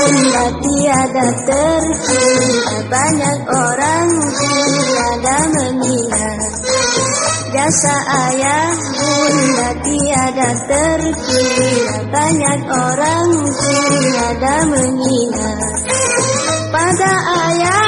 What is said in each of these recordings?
Bila tiada terhingga Banyak orang tiada mengira. Jasa ayah bunda tiada terkira Banyak orang tiada mengira. Pada ayah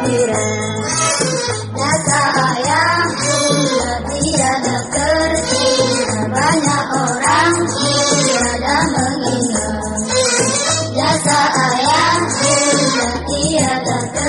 Jasa Kata ayahku ya tidak Banyak orang kira dan mengira Kata ayahku tidak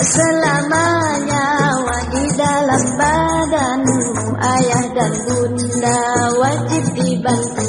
selamanya di dalam badanmu ayah dan bunda wajib dibantu.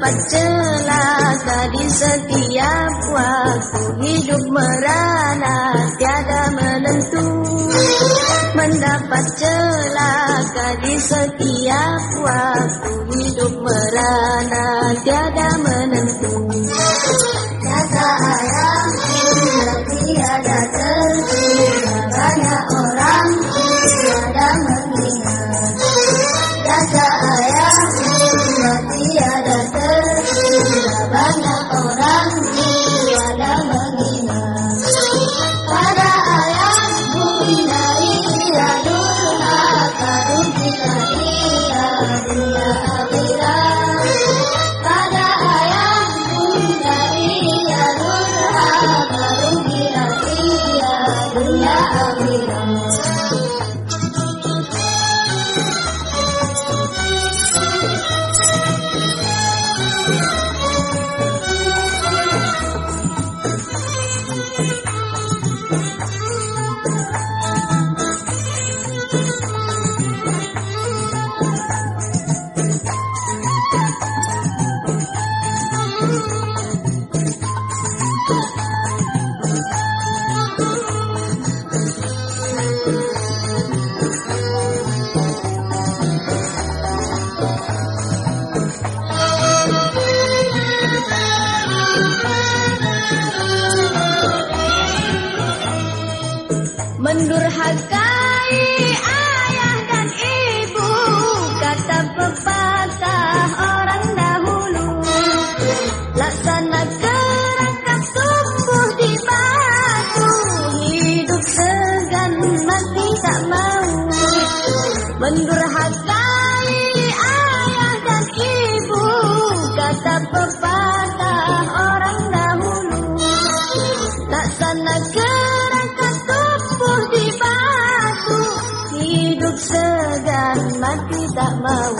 dapat celaka di setiap waktu. Hidup merana tiada menentu. Mendapat celaka di setiap waktu. Hidup merana tiada menentu. Kata ayam tiada Yeah. Tak mau Kata ayah